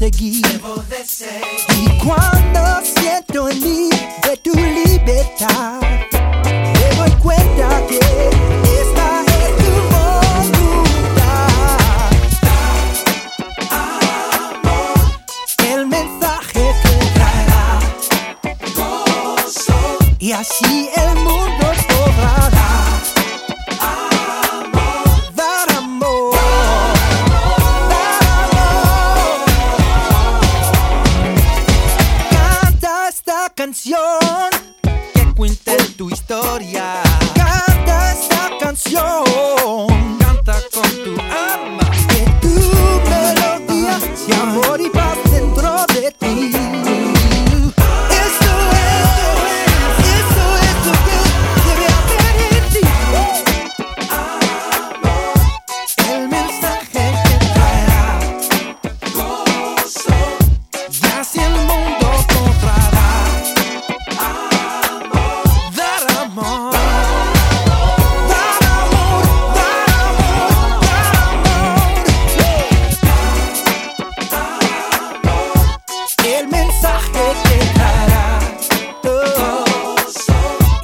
seguir. Debo de seguir. Y cuando siento el mí de tu libertad, me doy cuenta que esta es tu voluntad. Amor. El mensaje que traerá gozo. Y así el mundo. canción que cuente tu historia.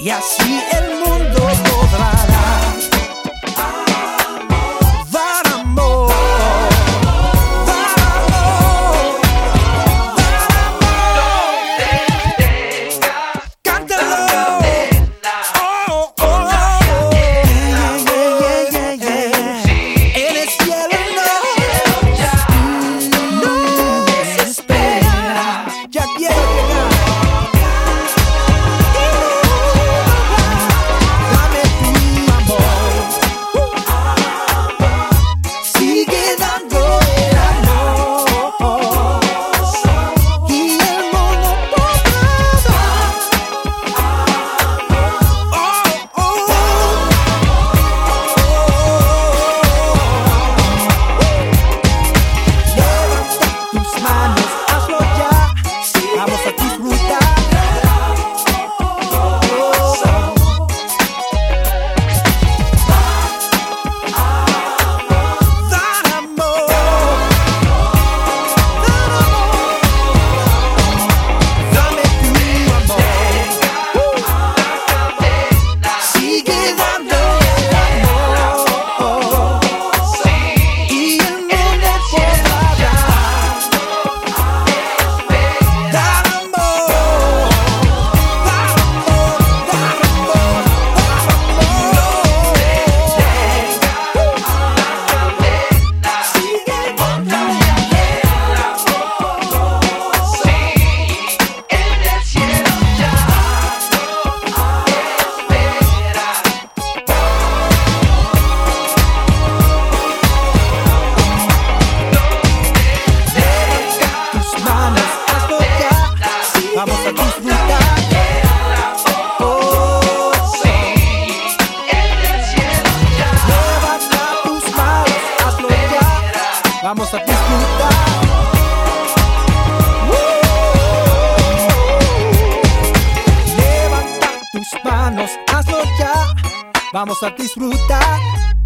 e assim Vamos a disfrutar.